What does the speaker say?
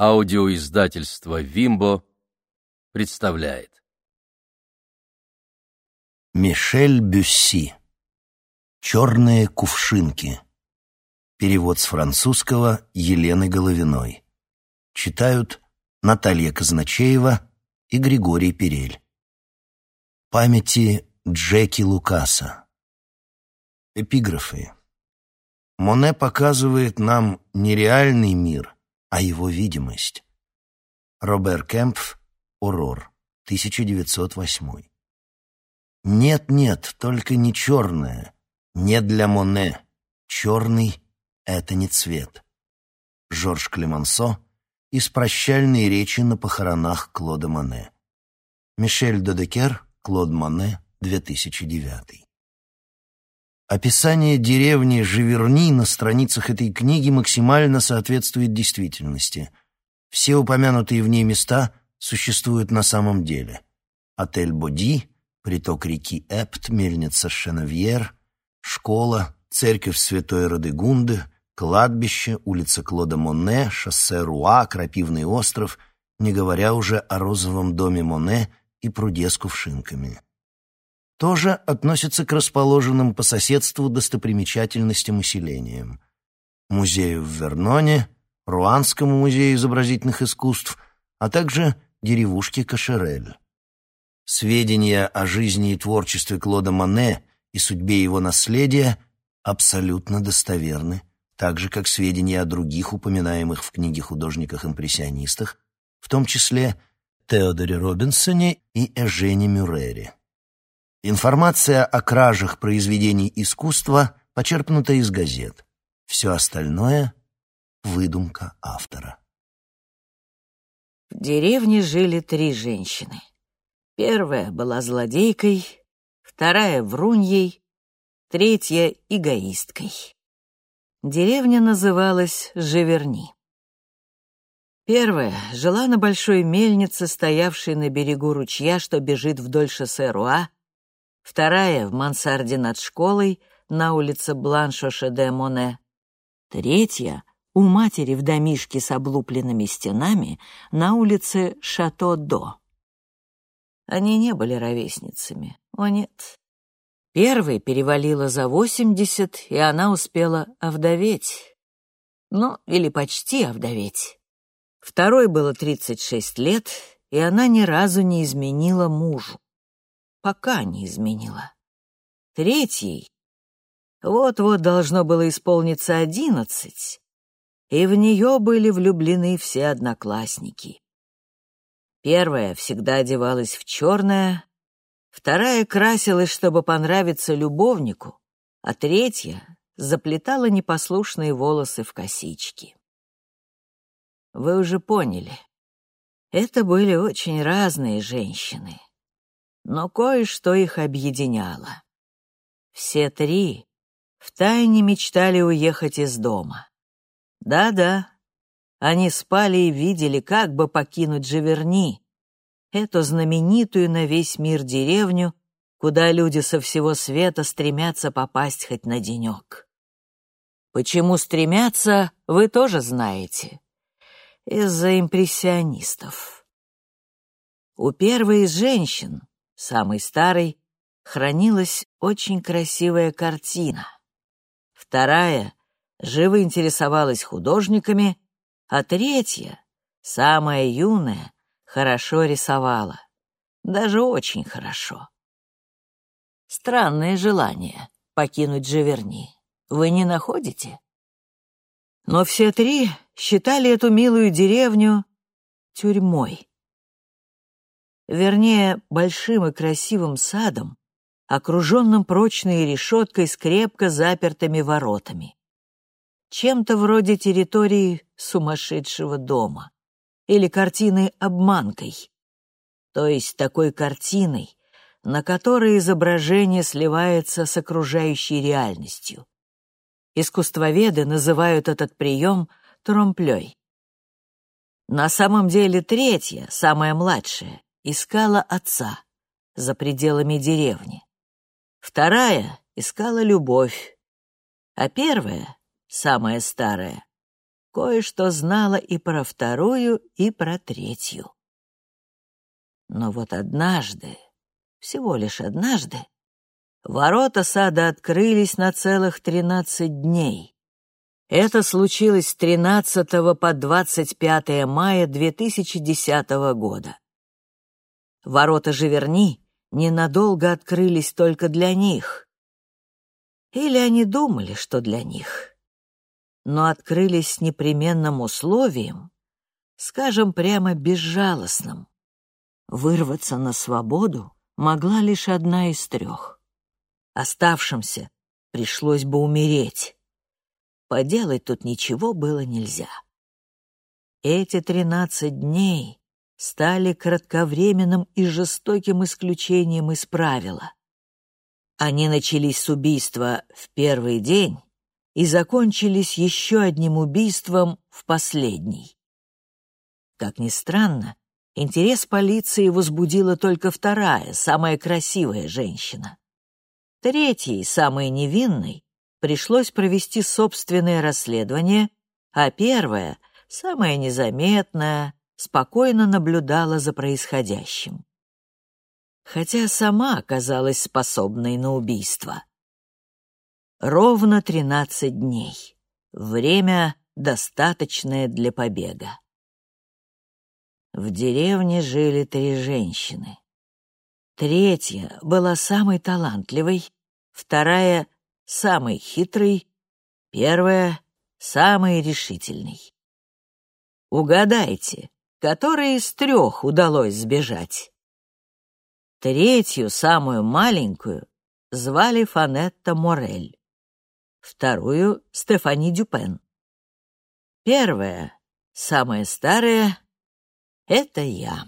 Аудиоиздательство «Вимбо» представляет. Мишель Бюсси. «Черные кувшинки». Перевод с французского Елены Головиной. Читают Наталья Казначеева и Григорий Перель. Памяти Джеки Лукаса. Эпиграфы. Моне показывает нам нереальный мир — а его видимость. Робер Кемпф, «Урор», 1908. Нет-нет, только не черное, не для Моне. Черный — это не цвет. Жорж Клемансо из прощальной речи на похоронах Клода Моне. Мишель Додекер, Клод Моне, 2009. Описание деревни Живерни на страницах этой книги максимально соответствует действительности. Все упомянутые в ней места существуют на самом деле. Отель Боди, приток реки Эпт, мельница Шеневьер, школа, церковь Святой Радегунды, кладбище, улица Клода Моне, шоссе Руа, Крапивный остров, не говоря уже о розовом доме Моне и пруде с кувшинками тоже относятся к расположенным по соседству достопримечательностям и селениям. Музею в Верноне, Руанскому музею изобразительных искусств, а также деревушке Кашерель. Сведения о жизни и творчестве Клода Мане и судьбе его наследия абсолютно достоверны, так же, как сведения о других упоминаемых в книге художниках-импрессионистах, в том числе Теодоре Робинсоне и Эжене Мюрере. Информация о кражах произведений искусства почерпнута из газет. Все остальное — выдумка автора. В деревне жили три женщины. Первая была злодейкой, вторая — вруньей, третья — эгоисткой. Деревня называлась Живерни. Первая жила на большой мельнице, стоявшей на берегу ручья, что бежит вдоль шоссе Руа, вторая — в мансарде над школой на улице Бланшоше-де-Моне, третья — у матери в домишке с облупленными стенами на улице Шато-До. Они не были ровесницами, о нет. Первой перевалила за восемьдесят, и она успела овдоветь. Ну, или почти овдоветь. Второй было тридцать шесть лет, и она ни разу не изменила мужу пока не изменила. Третий вот-вот должно было исполниться одиннадцать, и в нее были влюблены все одноклассники. Первая всегда одевалась в черное, вторая красилась, чтобы понравиться любовнику, а третья заплетала непослушные волосы в косички. Вы уже поняли, это были очень разные женщины но кое-что их объединяло. Все три втайне мечтали уехать из дома. Да-да, они спали и видели, как бы покинуть Живерни, эту знаменитую на весь мир деревню, куда люди со всего света стремятся попасть хоть на денек. Почему стремятся, вы тоже знаете. Из-за импрессионистов. У первой из женщин самой старой, хранилась очень красивая картина. Вторая живо интересовалась художниками, а третья, самая юная, хорошо рисовала. Даже очень хорошо. Странное желание покинуть Живерни. Вы не находите? Но все три считали эту милую деревню тюрьмой вернее, большим и красивым садом, окруженным прочной решеткой с крепко запертыми воротами. Чем-то вроде территории сумасшедшего дома или картины обманкой, то есть такой картиной, на которой изображение сливается с окружающей реальностью. Искусствоведы называют этот прием тромплей. На самом деле третья, самая младшая, искала отца за пределами деревни. Вторая искала любовь, а первая, самая старая, кое-что знала и про вторую, и про третью. Но вот однажды, всего лишь однажды, ворота сада открылись на целых тринадцать дней. Это случилось с 13 по 25 мая 2010 года. Ворота Живерни ненадолго открылись только для них. Или они думали, что для них. Но открылись с непременным условием, скажем прямо безжалостным. Вырваться на свободу могла лишь одна из трех. Оставшимся пришлось бы умереть. Поделать тут ничего было нельзя. Эти тринадцать дней стали кратковременным и жестоким исключением из правила. Они начались с убийства в первый день и закончились еще одним убийством в последний. Как ни странно, интерес полиции возбудила только вторая, самая красивая женщина. Третьей, самой невинной, пришлось провести собственное расследование, а первая, самая незаметная, спокойно наблюдала за происходящим. Хотя сама оказалась способной на убийство. Ровно тринадцать дней. Время, достаточное для побега. В деревне жили три женщины. Третья была самой талантливой, вторая самый хитрый, первая — самый решительный. Угадайте, которой из трех удалось сбежать? Третью, самую маленькую, звали Фанетта Морель, вторую — Стефани Дюпен. Первая, самая старая — это я.